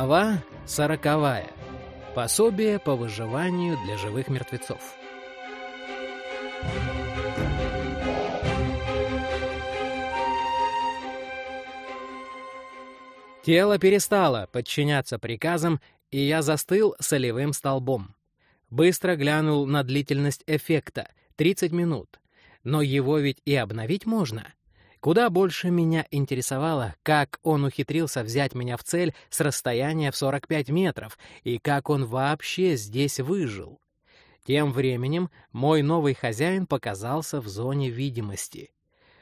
Глава сороковая. Пособие по выживанию для живых мертвецов. Тело перестало подчиняться приказам, и я застыл солевым столбом. Быстро глянул на длительность эффекта — 30 минут. Но его ведь и обновить можно — Куда больше меня интересовало, как он ухитрился взять меня в цель с расстояния в 45 метров и как он вообще здесь выжил. Тем временем мой новый хозяин показался в зоне видимости.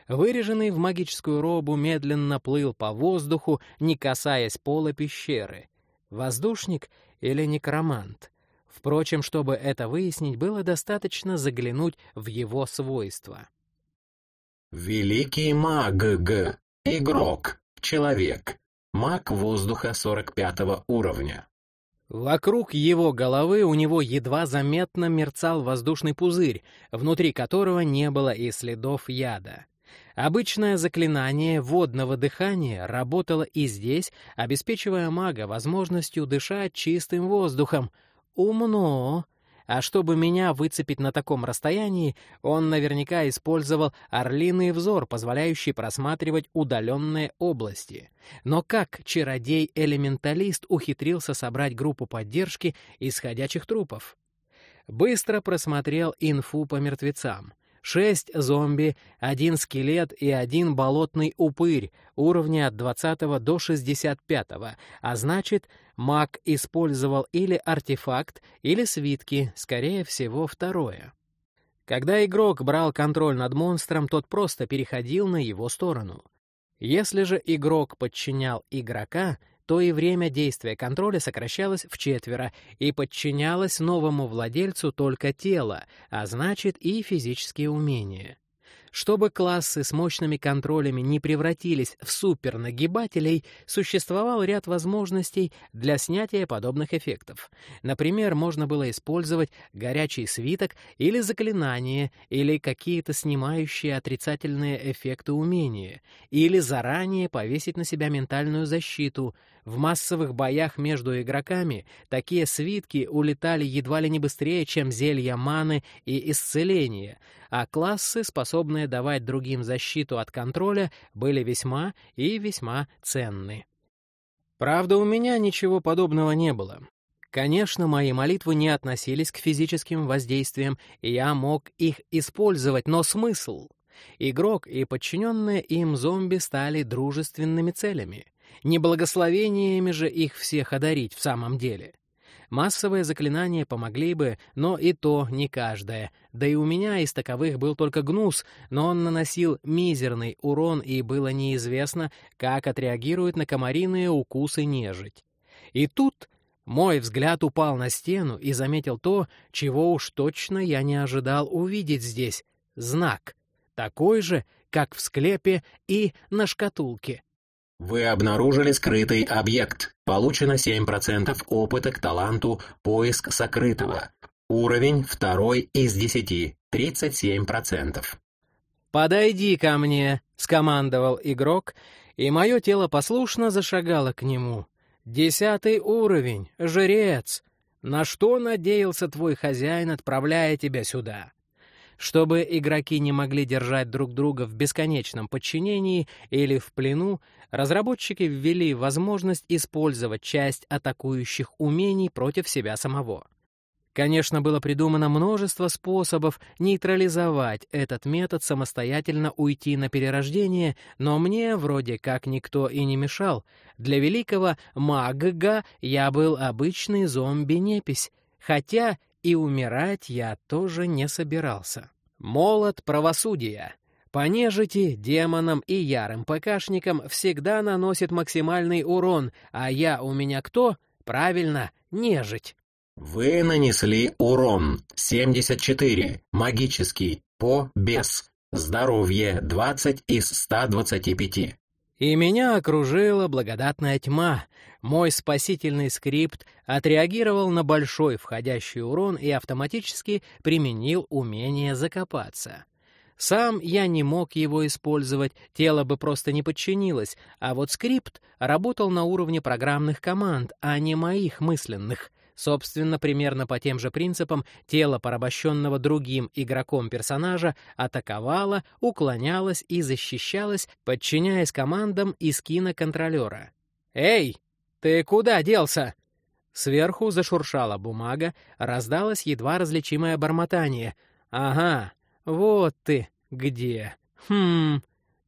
Выреженный в магическую робу медленно плыл по воздуху, не касаясь пола пещеры. Воздушник или некромант? Впрочем, чтобы это выяснить, было достаточно заглянуть в его свойства. Великий маг Г. Игрок. Человек. Маг воздуха 45 уровня. Вокруг его головы у него едва заметно мерцал воздушный пузырь, внутри которого не было и следов яда. Обычное заклинание водного дыхания работало и здесь, обеспечивая мага возможностью дышать чистым воздухом. Умно! А чтобы меня выцепить на таком расстоянии, он наверняка использовал орлиный взор, позволяющий просматривать удаленные области. Но как чародей-элементалист ухитрился собрать группу поддержки из ходячих трупов? Быстро просмотрел инфу по мертвецам. Шесть зомби, один скелет и один болотный упырь уровня от 20 до 65, а значит, маг использовал или артефакт, или свитки, скорее всего, второе. Когда игрок брал контроль над монстром, тот просто переходил на его сторону. Если же игрок подчинял игрока, то и время действия контроля сокращалось в четверо и подчинялось новому владельцу только тело, а значит и физические умения. Чтобы классы с мощными контролями не превратились в супернагибателей, существовал ряд возможностей для снятия подобных эффектов. Например, можно было использовать горячий свиток или заклинание, или какие-то снимающие отрицательные эффекты умения, или заранее повесить на себя ментальную защиту. В массовых боях между игроками такие свитки улетали едва ли не быстрее, чем зелья маны и исцеления, а классы, способные давать другим защиту от контроля, были весьма и весьма ценны. Правда, у меня ничего подобного не было. Конечно, мои молитвы не относились к физическим воздействиям, и я мог их использовать, но смысл? Игрок и подчиненные им зомби стали дружественными целями. Не благословениями же их всех одарить в самом деле. Массовые заклинания помогли бы, но и то не каждое. Да и у меня из таковых был только гнус, но он наносил мизерный урон, и было неизвестно, как отреагирует на комариные укусы нежить. И тут мой взгляд упал на стену и заметил то, чего уж точно я не ожидал увидеть здесь — знак, такой же, как в склепе и на шкатулке. Вы обнаружили скрытый объект. Получено 7% опыта к таланту «Поиск сокрытого». Уровень второй из 10, 37%. «Подойди ко мне», — скомандовал игрок, и мое тело послушно зашагало к нему. «Десятый уровень, жрец. На что надеялся твой хозяин, отправляя тебя сюда?» Чтобы игроки не могли держать друг друга в бесконечном подчинении или в плену, разработчики ввели возможность использовать часть атакующих умений против себя самого. Конечно, было придумано множество способов нейтрализовать этот метод, самостоятельно уйти на перерождение, но мне вроде как никто и не мешал. Для великого мага я был обычный зомби-непись, хотя и умирать я тоже не собирался. Молот правосудия. По нежити, демонам и ярым ПКшникам всегда наносит максимальный урон, а я у меня кто? Правильно, нежить. Вы нанесли урон 74, магический, по без. Здоровье 20 из 125. И меня окружила благодатная тьма. Мой спасительный скрипт отреагировал на большой входящий урон и автоматически применил умение закопаться. Сам я не мог его использовать, тело бы просто не подчинилось, а вот скрипт работал на уровне программных команд, а не моих мысленных. Собственно, примерно по тем же принципам тело порабощенного другим игроком персонажа атаковало, уклонялось и защищалось, подчиняясь командам из киноконтролера. «Эй, ты куда делся?» Сверху зашуршала бумага, раздалось едва различимое бормотание. «Ага, вот ты где. Хм,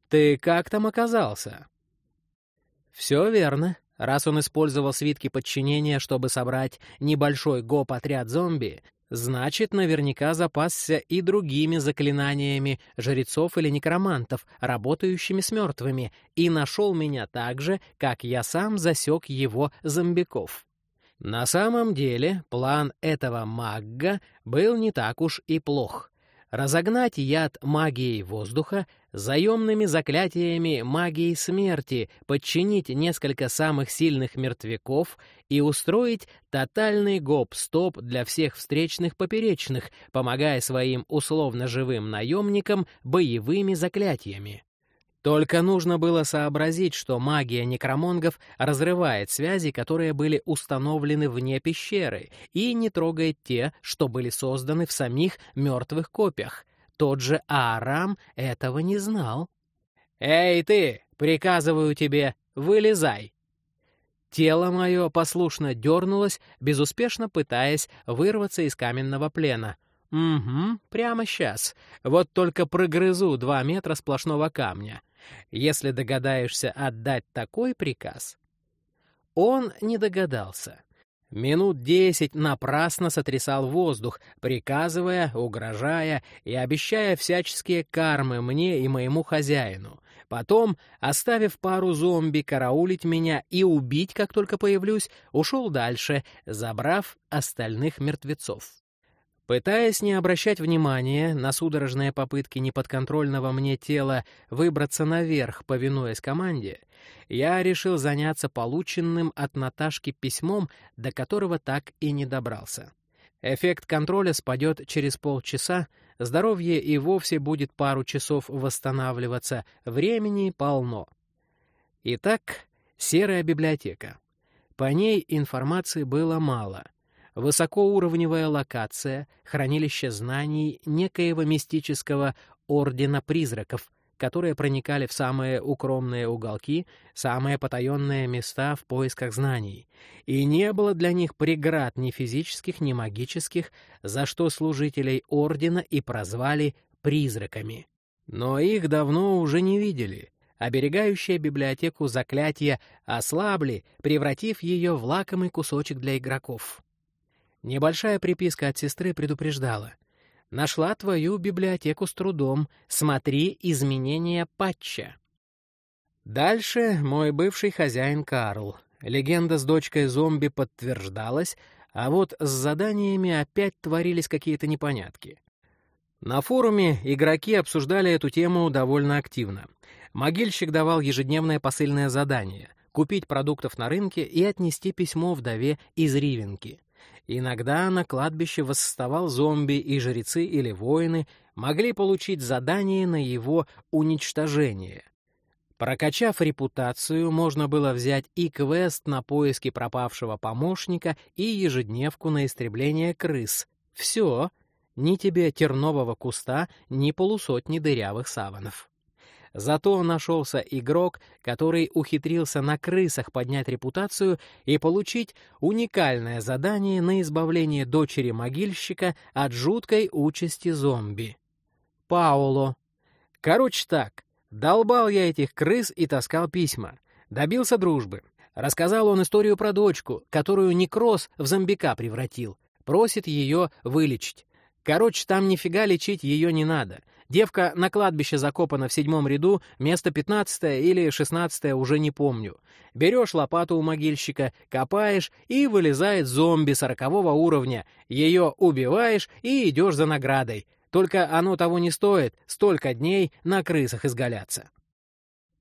ты как там оказался?» «Все верно. Раз он использовал свитки подчинения, чтобы собрать небольшой гоп-отряд зомби, значит, наверняка запасся и другими заклинаниями жрецов или некромантов, работающими с мертвыми, и нашел меня так же, как я сам засек его зомбиков. На самом деле, план этого магга был не так уж и плох разогнать яд магией воздуха, заемными заклятиями магии смерти, подчинить несколько самых сильных мертвяков и устроить тотальный гоп-стоп для всех встречных поперечных, помогая своим условно живым наемникам боевыми заклятиями. Только нужно было сообразить, что магия некромонгов разрывает связи, которые были установлены вне пещеры, и не трогает те, что были созданы в самих мертвых копиях. Тот же Аарам этого не знал. «Эй ты, приказываю тебе, вылезай!» Тело мое послушно дернулось, безуспешно пытаясь вырваться из каменного плена — «Угу, прямо сейчас. Вот только прогрызу два метра сплошного камня. Если догадаешься отдать такой приказ...» Он не догадался. Минут десять напрасно сотрясал воздух, приказывая, угрожая и обещая всяческие кармы мне и моему хозяину. Потом, оставив пару зомби караулить меня и убить, как только появлюсь, ушел дальше, забрав остальных мертвецов. Пытаясь не обращать внимания на судорожные попытки неподконтрольного мне тела выбраться наверх, повинуясь команде, я решил заняться полученным от Наташки письмом, до которого так и не добрался. Эффект контроля спадет через полчаса, здоровье и вовсе будет пару часов восстанавливаться, времени полно. Итак, серая библиотека. По ней информации было мало — высокоуровневая локация, хранилище знаний некоего мистического ордена призраков, которые проникали в самые укромные уголки, самые потаенные места в поисках знаний. И не было для них преград ни физических, ни магических, за что служителей ордена и прозвали призраками. Но их давно уже не видели. Оберегающие библиотеку заклятия ослабли, превратив ее в лакомый кусочек для игроков. Небольшая приписка от сестры предупреждала. «Нашла твою библиотеку с трудом. Смотри изменения патча». Дальше мой бывший хозяин Карл. Легенда с дочкой зомби подтверждалась, а вот с заданиями опять творились какие-то непонятки. На форуме игроки обсуждали эту тему довольно активно. Могильщик давал ежедневное посыльное задание — купить продуктов на рынке и отнести письмо вдове из Ривенки. Иногда на кладбище восставал зомби, и жрецы или воины могли получить задание на его уничтожение. Прокачав репутацию, можно было взять и квест на поиски пропавшего помощника, и ежедневку на истребление крыс. Все, ни тебе тернового куста, ни полусотни дырявых саванов. Зато нашелся игрок, который ухитрился на крысах поднять репутацию и получить уникальное задание на избавление дочери могильщика от жуткой участи зомби. Пауло. Короче так, долбал я этих крыс и таскал письма. Добился дружбы. Рассказал он историю про дочку, которую некроз в зомбика превратил. Просит ее вылечить. Короче, там нифига лечить ее не надо. Девка на кладбище закопана в седьмом ряду, место пятнадцатое или шестнадцатое уже не помню. Берешь лопату у могильщика, копаешь, и вылезает зомби сорокового уровня. Ее убиваешь и идешь за наградой. Только оно того не стоит, столько дней на крысах изгаляться.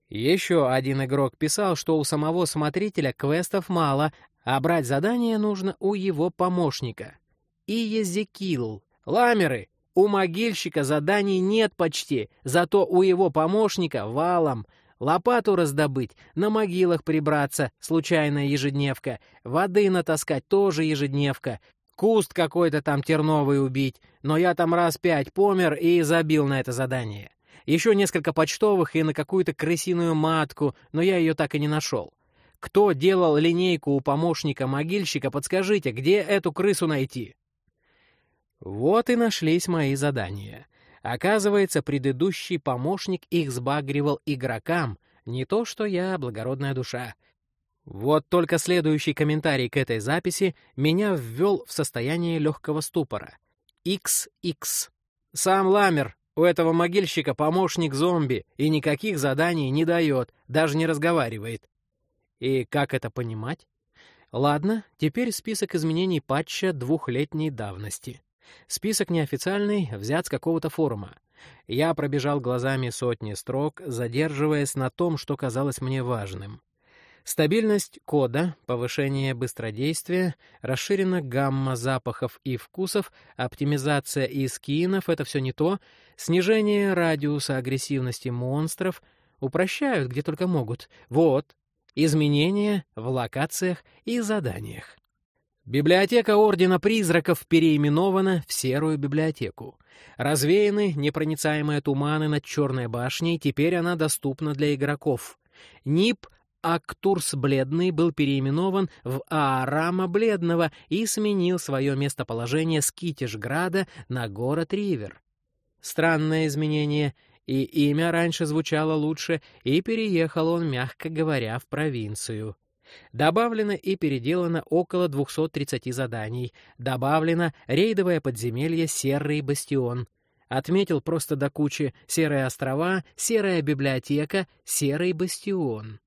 Еще один игрок писал, что у самого смотрителя квестов мало, а брать задание нужно у его помощника. И Езекил. Ламеры, У могильщика заданий нет почти, зато у его помощника валом. Лопату раздобыть, на могилах прибраться, случайная ежедневка, воды натаскать тоже ежедневка, куст какой-то там терновый убить, но я там раз пять помер и забил на это задание. Еще несколько почтовых и на какую-то крысиную матку, но я ее так и не нашел. Кто делал линейку у помощника могильщика, подскажите, где эту крысу найти? Вот и нашлись мои задания. Оказывается, предыдущий помощник их сбагривал игрокам, не то что я, благородная душа. Вот только следующий комментарий к этой записи меня ввел в состояние легкого ступора. XX. Сам Ламер, у этого могильщика помощник зомби, и никаких заданий не дает, даже не разговаривает. И как это понимать? Ладно, теперь список изменений патча двухлетней давности. Список неофициальный, взят с какого-то форума. Я пробежал глазами сотни строк, задерживаясь на том, что казалось мне важным. Стабильность кода, повышение быстродействия, расширена гамма запахов и вкусов, оптимизация искинов — это все не то, снижение радиуса агрессивности монстров, упрощают где только могут. Вот, изменения в локациях и заданиях. Библиотека Ордена Призраков переименована в Серую библиотеку. Развеяны непроницаемые туманы над Черной башней, теперь она доступна для игроков. НИП Актурс Бледный был переименован в Аарама Бледного и сменил свое местоположение с Китишграда на город Ривер. Странное изменение, и имя раньше звучало лучше, и переехал он, мягко говоря, в провинцию. Добавлено и переделано около 230 заданий. Добавлено рейдовое подземелье «Серый бастион». Отметил просто до кучи «Серые острова», «Серая библиотека», «Серый бастион».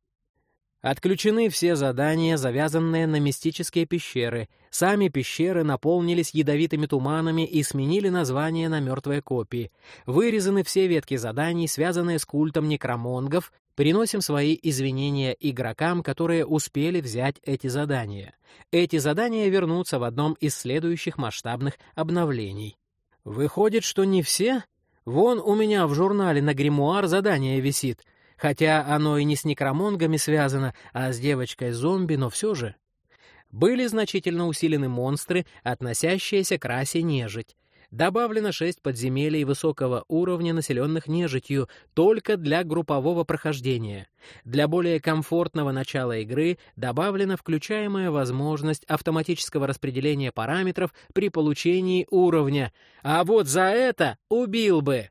Отключены все задания, завязанные на мистические пещеры. Сами пещеры наполнились ядовитыми туманами и сменили название на мертвые копии. Вырезаны все ветки заданий, связанные с культом некромонгов. Приносим свои извинения игрокам, которые успели взять эти задания. Эти задания вернутся в одном из следующих масштабных обновлений. Выходит, что не все? Вон у меня в журнале на гримуар задание висит — Хотя оно и не с некромонгами связано, а с девочкой-зомби, но все же. Были значительно усилены монстры, относящиеся к расе нежить. Добавлено шесть подземелий высокого уровня, населенных нежитью, только для группового прохождения. Для более комфортного начала игры добавлена включаемая возможность автоматического распределения параметров при получении уровня. А вот за это убил бы!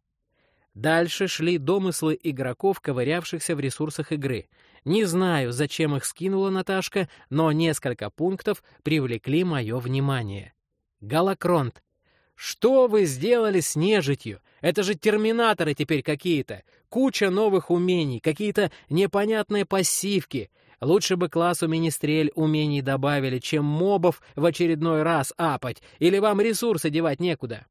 Дальше шли домыслы игроков, ковырявшихся в ресурсах игры. Не знаю, зачем их скинула Наташка, но несколько пунктов привлекли мое внимание. Галакронт. Что вы сделали с нежитью? Это же терминаторы теперь какие-то. Куча новых умений, какие-то непонятные пассивки. Лучше бы классу Министрель умений добавили, чем мобов в очередной раз апать, или вам ресурсы девать некуда.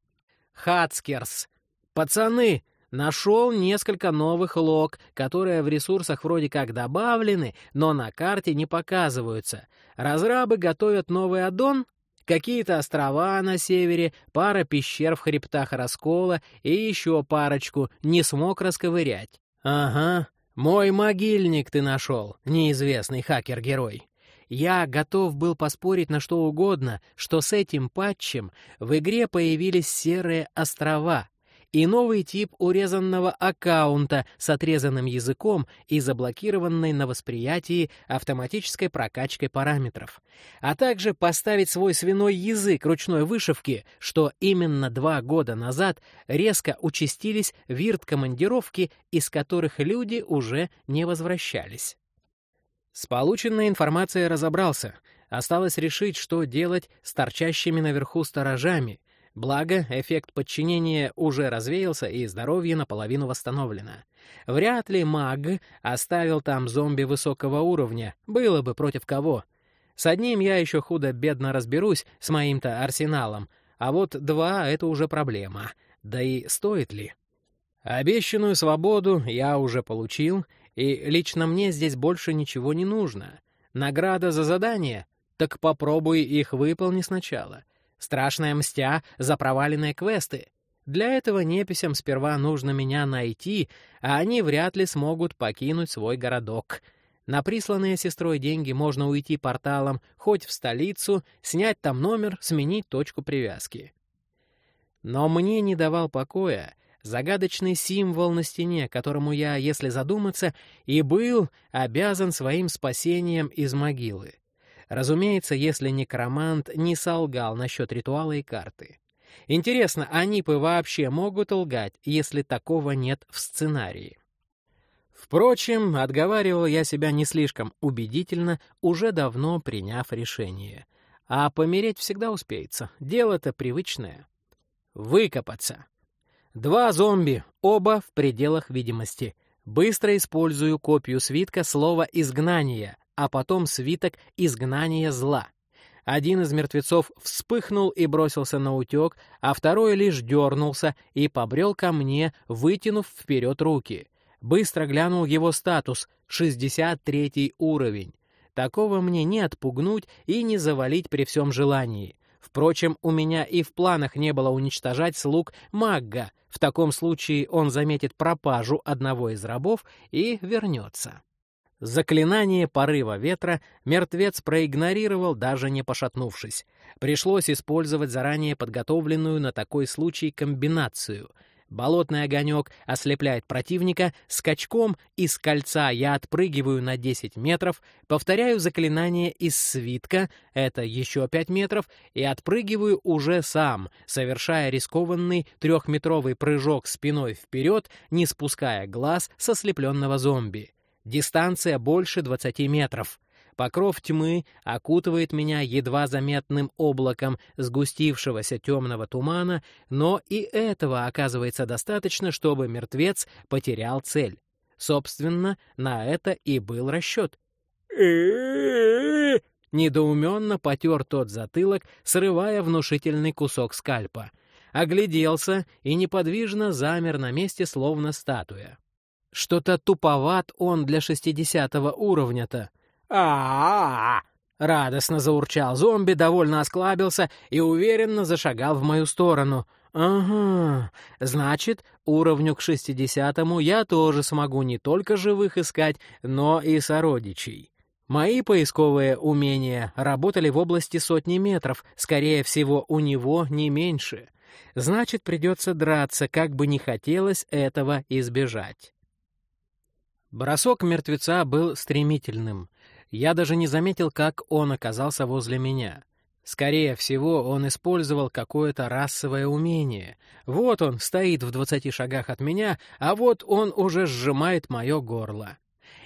Хацкерс. Пацаны, Нашел несколько новых лог, которые в ресурсах вроде как добавлены, но на карте не показываются. Разрабы готовят новый аддон? Какие-то острова на севере, пара пещер в хребтах раскола и еще парочку не смог расковырять. Ага, мой могильник ты нашел, неизвестный хакер-герой. Я готов был поспорить на что угодно, что с этим патчем в игре появились серые острова, и новый тип урезанного аккаунта с отрезанным языком и заблокированной на восприятии автоматической прокачкой параметров, а также поставить свой свиной язык ручной вышивки, что именно два года назад резко участились вирт-командировки, из которых люди уже не возвращались. С полученной информацией разобрался. Осталось решить, что делать с торчащими наверху сторожами — Благо, эффект подчинения уже развеялся, и здоровье наполовину восстановлено. Вряд ли маг оставил там зомби высокого уровня, было бы против кого. С одним я еще худо-бедно разберусь, с моим-то арсеналом, а вот два — это уже проблема. Да и стоит ли? Обещанную свободу я уже получил, и лично мне здесь больше ничего не нужно. Награда за задание? Так попробуй их выполни сначала. Страшная мстя за проваленные квесты. Для этого неписям сперва нужно меня найти, а они вряд ли смогут покинуть свой городок. На присланные сестрой деньги можно уйти порталом хоть в столицу, снять там номер, сменить точку привязки. Но мне не давал покоя загадочный символ на стене, которому я, если задуматься, и был обязан своим спасением из могилы. Разумеется, если некромант не солгал насчет ритуала и карты. Интересно, анипы вообще могут лгать, если такого нет в сценарии? Впрочем, отговаривал я себя не слишком убедительно, уже давно приняв решение. А помереть всегда успеется, дело-то привычное. Выкопаться. Два зомби, оба в пределах видимости. Быстро использую копию свитка слова «изгнание», а потом свиток «изгнание зла». Один из мертвецов вспыхнул и бросился на утек, а второй лишь дернулся и побрел ко мне, вытянув вперед руки. Быстро глянул его статус — 63 уровень. Такого мне не отпугнуть и не завалить при всем желании. Впрочем, у меня и в планах не было уничтожать слуг Магга. В таком случае он заметит пропажу одного из рабов и вернется. Заклинание порыва ветра мертвец проигнорировал, даже не пошатнувшись. Пришлось использовать заранее подготовленную на такой случай комбинацию — Болотный огонек ослепляет противника, скачком из кольца я отпрыгиваю на 10 метров, повторяю заклинание из свитка, это еще 5 метров, и отпрыгиваю уже сам, совершая рискованный трехметровый прыжок спиной вперед, не спуская глаз со слепленного зомби. Дистанция больше 20 метров. Покров тьмы окутывает меня едва заметным облаком сгустившегося темного тумана, но и этого оказывается достаточно, чтобы мертвец потерял цель. Собственно, на это и был расчет. Недоуменно потер тот затылок, срывая внушительный кусок скальпа. Огляделся и неподвижно замер на месте, словно статуя. Что-то туповат он для шестидесятого уровня-то а, -а, Радостно заурчал зомби, довольно осклабился и уверенно зашагал в мою сторону. «Ага, значит, уровню к шестидесятому я тоже смогу не только живых искать, но и сородичей». Мои поисковые умения работали в области сотни метров, скорее всего, у него не меньше. Значит, придется драться, как бы не хотелось этого избежать. Бросок мертвеца был стремительным — я даже не заметил, как он оказался возле меня. Скорее всего, он использовал какое-то расовое умение. Вот он стоит в двадцати шагах от меня, а вот он уже сжимает мое горло.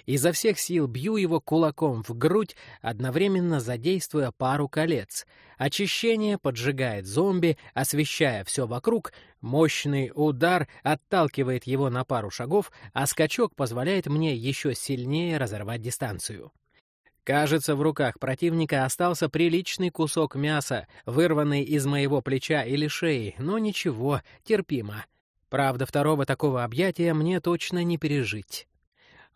Изо всех сил бью его кулаком в грудь, одновременно задействуя пару колец. Очищение поджигает зомби, освещая все вокруг. Мощный удар отталкивает его на пару шагов, а скачок позволяет мне еще сильнее разорвать дистанцию. Кажется, в руках противника остался приличный кусок мяса, вырванный из моего плеча или шеи, но ничего, терпимо. Правда, второго такого объятия мне точно не пережить.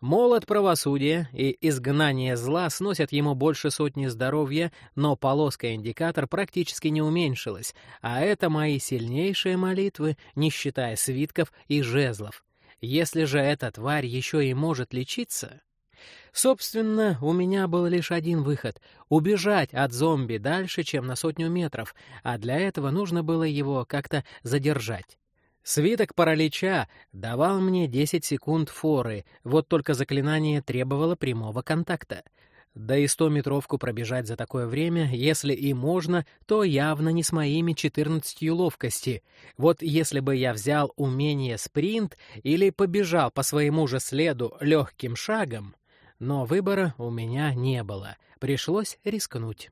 Молот правосудия и изгнание зла сносят ему больше сотни здоровья, но полоска-индикатор практически не уменьшилась, а это мои сильнейшие молитвы, не считая свитков и жезлов. Если же эта тварь еще и может лечиться, Собственно, у меня был лишь один выход — убежать от зомби дальше, чем на сотню метров, а для этого нужно было его как-то задержать. Свиток паралича давал мне 10 секунд форы, вот только заклинание требовало прямого контакта. Да и стометровку пробежать за такое время, если и можно, то явно не с моими 14 ловкости. Вот если бы я взял умение спринт или побежал по своему же следу легким шагом, но выбора у меня не было, пришлось рискнуть.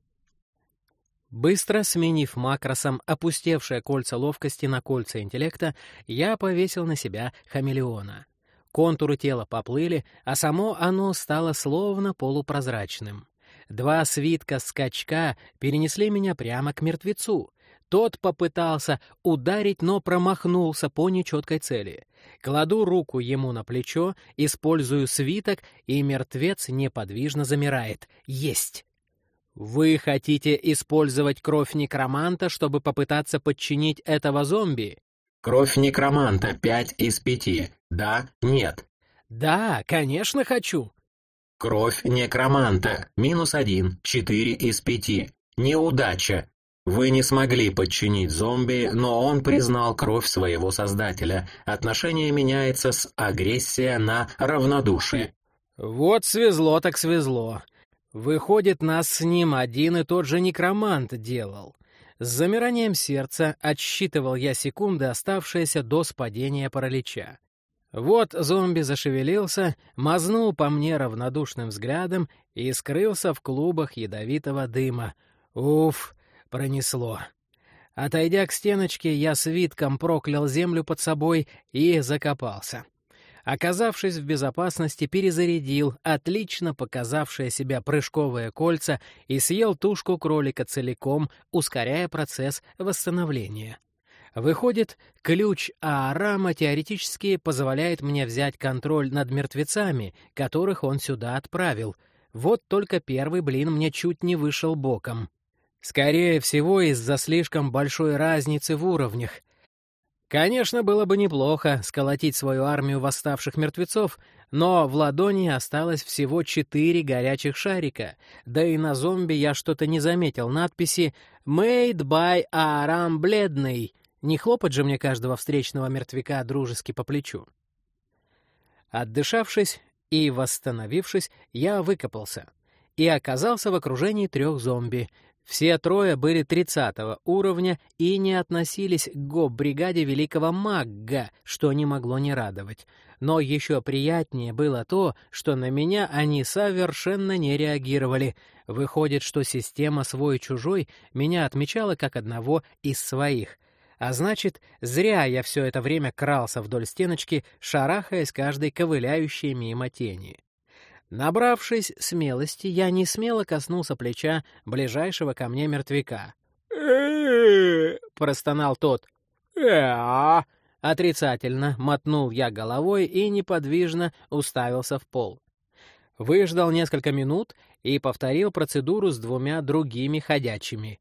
Быстро сменив макросом опустевшее кольца ловкости на кольца интеллекта, я повесил на себя хамелеона. Контуры тела поплыли, а само оно стало словно полупрозрачным. Два свитка скачка перенесли меня прямо к мертвецу. Тот попытался ударить, но промахнулся по нечеткой цели. Кладу руку ему на плечо, использую свиток, и мертвец неподвижно замирает. Есть! Вы хотите использовать кровь некроманта, чтобы попытаться подчинить этого зомби? Кровь некроманта 5 из 5. Да, нет. Да, конечно хочу. Кровь некроманта минус 1, 4 из 5. Неудача. Вы не смогли подчинить зомби, но он признал кровь своего создателя. Отношение меняется с агрессия на равнодушие. Вот свезло так свезло. Выходит, нас с ним один и тот же некромант делал. С замиранием сердца отсчитывал я секунды, оставшиеся до спадения паралича. Вот зомби зашевелился, мазнул по мне равнодушным взглядом и скрылся в клубах ядовитого дыма. Уф, пронесло. Отойдя к стеночке, я свитком проклял землю под собой и закопался. Оказавшись в безопасности, перезарядил отлично показавшее себя прыжковое кольца и съел тушку кролика целиком, ускоряя процесс восстановления. Выходит, ключ Аарама теоретически позволяет мне взять контроль над мертвецами, которых он сюда отправил. Вот только первый блин мне чуть не вышел боком. Скорее всего, из-за слишком большой разницы в уровнях. Конечно, было бы неплохо сколотить свою армию восставших мертвецов, но в ладони осталось всего четыре горячих шарика, да и на зомби я что-то не заметил надписи «Made by Арам Бледный». Не хлопать же мне каждого встречного мертвяка дружески по плечу. Отдышавшись и восстановившись, я выкопался и оказался в окружении трех зомби — все трое были 30 уровня и не относились к гоп-бригаде великого Магга, что не могло не радовать. Но еще приятнее было то, что на меня они совершенно не реагировали. Выходит, что система свой-чужой меня отмечала как одного из своих. А значит, зря я все это время крался вдоль стеночки, шарахаясь каждой ковыляющей мимо тени. Набравшись смелости, я не смело коснулся плеча ближайшего ко мне мертвяка. простонал тот. «Э-а!» Отрицательно мотнул я головой и неподвижно уставился в пол. Выждал несколько минут и повторил процедуру с двумя другими ходячими.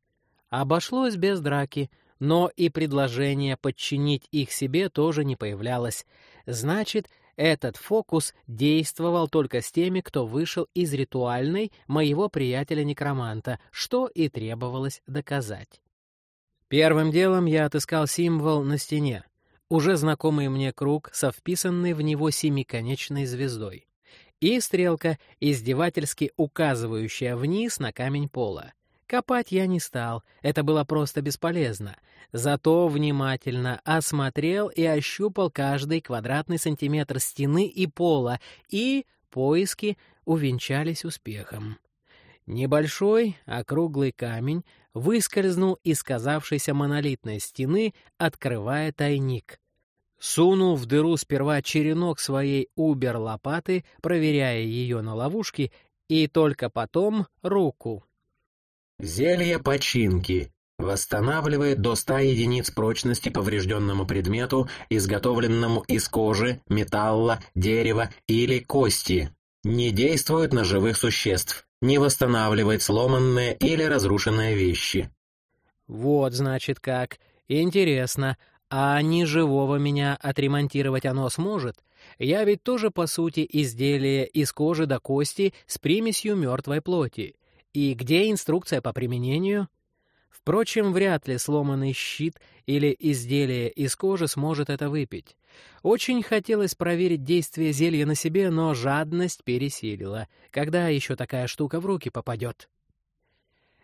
Обошлось без драки, но и предложение подчинить их себе тоже не появлялось. Значит, этот фокус действовал только с теми, кто вышел из ритуальной моего приятеля-некроманта, что и требовалось доказать. Первым делом я отыскал символ на стене, уже знакомый мне круг со вписанной в него семиконечной звездой, и стрелка, издевательски указывающая вниз на камень пола. Копать я не стал, это было просто бесполезно. Зато внимательно осмотрел и ощупал каждый квадратный сантиметр стены и пола, и поиски увенчались успехом. Небольшой округлый камень выскользнул из казавшейся монолитной стены, открывая тайник. Сунул в дыру сперва черенок своей убер-лопаты, проверяя ее на ловушке, и только потом руку, Зелье починки. Восстанавливает до 100 единиц прочности поврежденному предмету, изготовленному из кожи, металла, дерева или кости. Не действует на живых существ. Не восстанавливает сломанные или разрушенные вещи. Вот, значит, как. Интересно. А не живого меня отремонтировать оно сможет? Я ведь тоже, по сути, изделие из кожи до кости с примесью мертвой плоти. И где инструкция по применению? Впрочем, вряд ли сломанный щит или изделие из кожи сможет это выпить. Очень хотелось проверить действие зелья на себе, но жадность пересилила. Когда еще такая штука в руки попадет?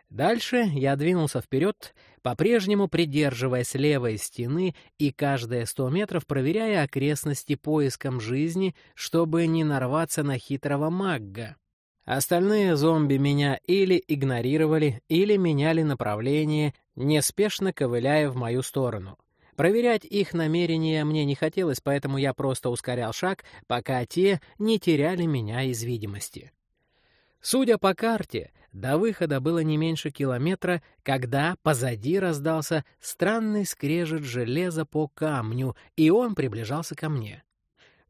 Дальше я двинулся вперед, по-прежнему придерживаясь левой стены и каждые сто метров проверяя окрестности поиском жизни, чтобы не нарваться на хитрого магга. Остальные зомби меня или игнорировали, или меняли направление, неспешно ковыляя в мою сторону. Проверять их намерения мне не хотелось, поэтому я просто ускорял шаг, пока те не теряли меня из видимости. Судя по карте, до выхода было не меньше километра, когда позади раздался странный скрежет железа по камню, и он приближался ко мне.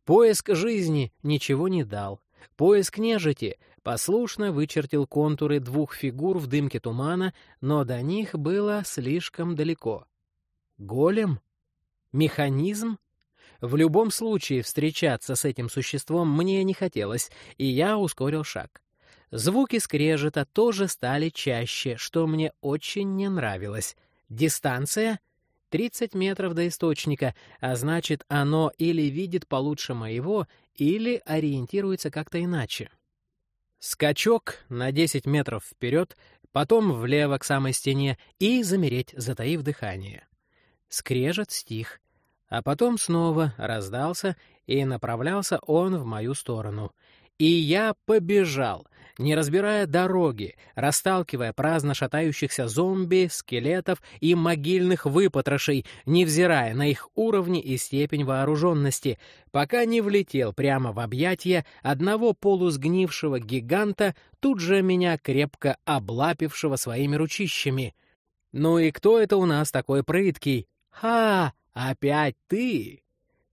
Поиск жизни ничего не дал. Поиск нежити послушно вычертил контуры двух фигур в дымке тумана, но до них было слишком далеко. Голем? Механизм? В любом случае встречаться с этим существом мне не хотелось, и я ускорил шаг. Звуки скрежета тоже стали чаще, что мне очень не нравилось. Дистанция — 30 метров до источника, а значит, оно или видит получше моего, или ориентируется как-то иначе. Скачок на 10 метров вперед, потом влево к самой стене и замереть, затаив дыхание. Скрежет стих, а потом снова раздался, и направлялся он в мою сторону. И я побежал, не разбирая дороги, расталкивая праздно шатающихся зомби, скелетов и могильных выпотрошей, невзирая на их уровни и степень вооруженности, пока не влетел прямо в объятия одного полусгнившего гиганта, тут же меня крепко облапившего своими ручищами. «Ну и кто это у нас такой прыткий? Ха! Опять ты!»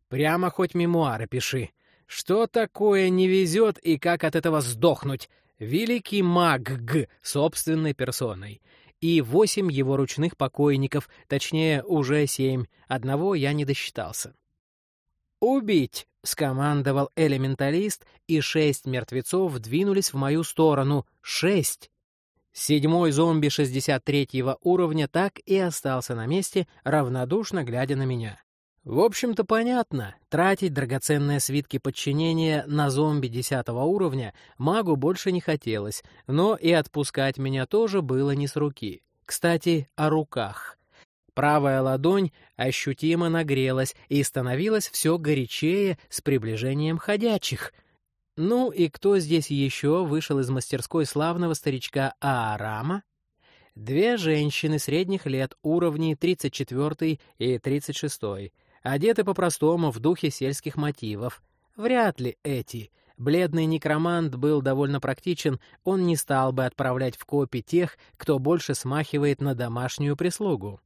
Прямо хоть мемуары пиши. Что такое не везет и как от этого сдохнуть? Великий маг Г собственной персоной. И восемь его ручных покойников, точнее, уже семь. Одного я не досчитался. «Убить!» — скомандовал элементалист, и шесть мертвецов двинулись в мою сторону. Шесть! Седьмой зомби 63-го уровня так и остался на месте, равнодушно глядя на меня. В общем-то, понятно, тратить драгоценные свитки подчинения на зомби десятого уровня магу больше не хотелось, но и отпускать меня тоже было не с руки. Кстати, о руках. Правая ладонь ощутимо нагрелась и становилась все горячее с приближением ходячих. Ну и кто здесь еще вышел из мастерской славного старичка Аарама? Две женщины средних лет, уровней 34 и 36 одеты по-простому в духе сельских мотивов. Вряд ли эти. Бледный некромант был довольно практичен, он не стал бы отправлять в копи тех, кто больше смахивает на домашнюю прислугу.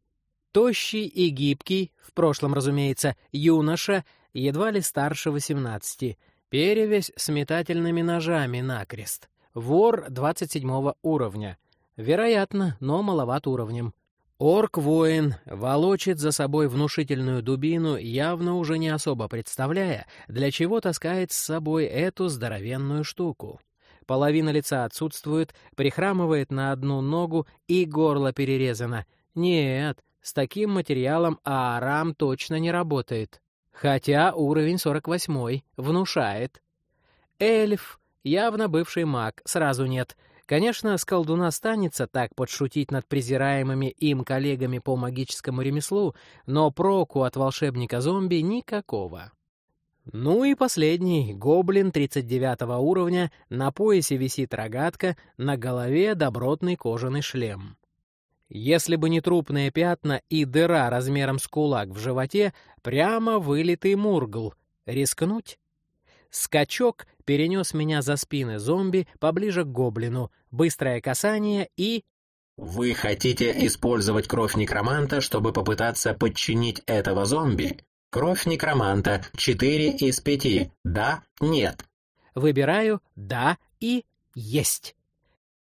Тощий и гибкий, в прошлом, разумеется, юноша, едва ли старше восемнадцати, перевесь с метательными ножами накрест. Вор двадцать седьмого уровня. Вероятно, но маловат уровнем. Орк-воин волочит за собой внушительную дубину, явно уже не особо представляя, для чего таскает с собой эту здоровенную штуку. Половина лица отсутствует, прихрамывает на одну ногу и горло перерезано. Нет, с таким материалом Аарам точно не работает. Хотя уровень 48 внушает. Эльф, явно бывший маг, сразу нет — Конечно, с колдуна станется так подшутить над презираемыми им коллегами по магическому ремеслу, но проку от волшебника-зомби никакого. Ну и последний, гоблин 39 уровня, на поясе висит рогатка, на голове добротный кожаный шлем. Если бы не трупные пятна и дыра размером с кулак в животе, прямо вылитый мургл. Рискнуть? Скачок перенес меня за спины зомби поближе к гоблину, быстрое касание и... «Вы хотите использовать кровь некроманта, чтобы попытаться подчинить этого зомби? Кровь некроманта, 4 из 5. Да, нет». Выбираю «да» и «есть».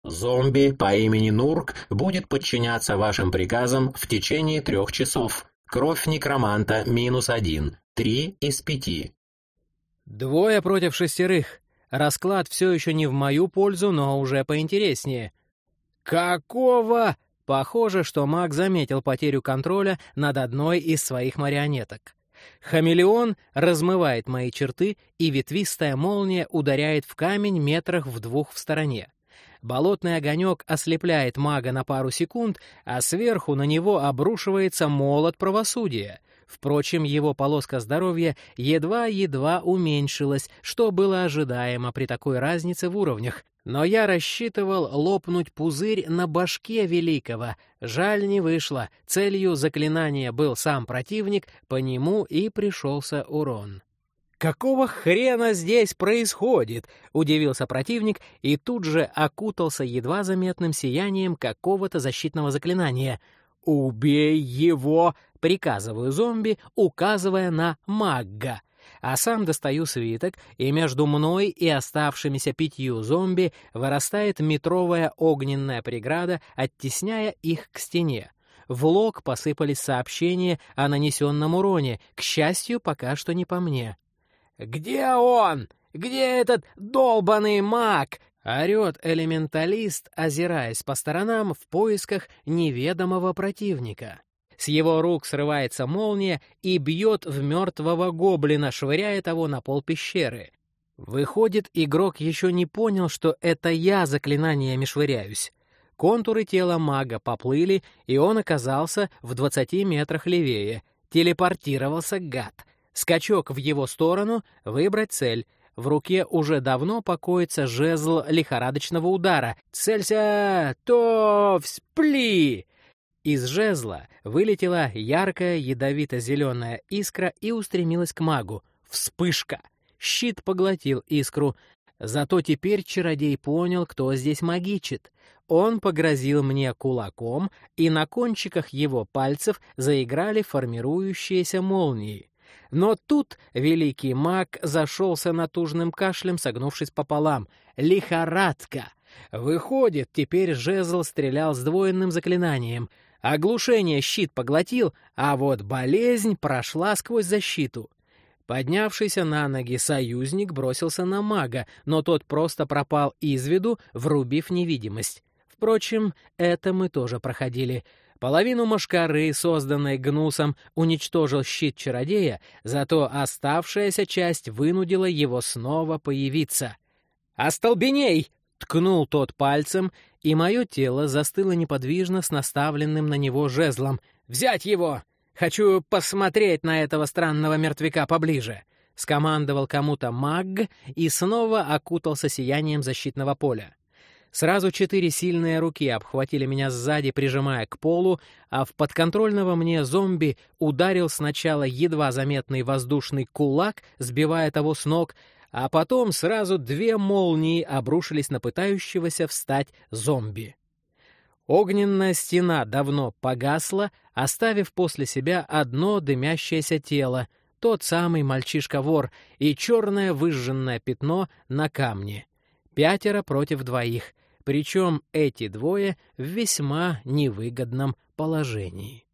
Зомби по имени Нурк будет подчиняться вашим приказам в течение трех часов. Кровь некроманта минус один, три из пяти. Двое против шестерых. Расклад все еще не в мою пользу, но уже поинтереснее. Какого? Похоже, что маг заметил потерю контроля над одной из своих марионеток. Хамелеон размывает мои черты, и ветвистая молния ударяет в камень метрах в двух в стороне. Болотный огонек ослепляет мага на пару секунд, а сверху на него обрушивается молот правосудия. Впрочем, его полоска здоровья едва-едва уменьшилась, что было ожидаемо при такой разнице в уровнях. Но я рассчитывал лопнуть пузырь на башке Великого. Жаль, не вышло. Целью заклинания был сам противник, по нему и пришелся урон. «Какого хрена здесь происходит?» — удивился противник и тут же окутался едва заметным сиянием какого-то защитного заклинания. «Убей его!» — приказываю зомби, указывая на магга. А сам достаю свиток, и между мной и оставшимися пятью зомби вырастает метровая огненная преграда, оттесняя их к стене. в лог посыпались сообщения о нанесенном уроне, к счастью, пока что не по мне. «Где он? Где этот долбаный маг?» — орёт элементалист, озираясь по сторонам в поисках неведомого противника. С его рук срывается молния и бьет в мертвого гоблина, швыряя того на пол пещеры. Выходит, игрок еще не понял, что это я заклинаниями швыряюсь. Контуры тела мага поплыли, и он оказался в 20 метрах левее. Телепортировался гад. Скачок в его сторону, выбрать цель. В руке уже давно покоится жезл лихорадочного удара. «Целься! То! Вспли!» Из жезла вылетела яркая ядовито-зеленая искра и устремилась к магу. Вспышка! Щит поглотил искру. Зато теперь чародей понял, кто здесь магичит. Он погрозил мне кулаком, и на кончиках его пальцев заиграли формирующиеся молнии. Но тут великий маг зашелся натужным кашлем, согнувшись пополам. Лихорадка! Выходит, теперь жезл стрелял сдвоенным заклинанием — Оглушение щит поглотил, а вот болезнь прошла сквозь защиту. Поднявшийся на ноги союзник бросился на мага, но тот просто пропал из виду, врубив невидимость. Впрочем, это мы тоже проходили. Половину машкары, созданной гнусом, уничтожил щит чародея, зато оставшаяся часть вынудила его снова появиться. «Остолбеней!» Ткнул тот пальцем, и мое тело застыло неподвижно с наставленным на него жезлом. «Взять его! Хочу посмотреть на этого странного мертвяка поближе!» Скомандовал кому-то маг и снова окутался сиянием защитного поля. Сразу четыре сильные руки обхватили меня сзади, прижимая к полу, а в подконтрольного мне зомби ударил сначала едва заметный воздушный кулак, сбивая того с ног, а потом сразу две молнии обрушились на пытающегося встать зомби. Огненная стена давно погасла, оставив после себя одно дымящееся тело, тот самый мальчишка-вор и черное выжженное пятно на камне. Пятеро против двоих, причем эти двое в весьма невыгодном положении.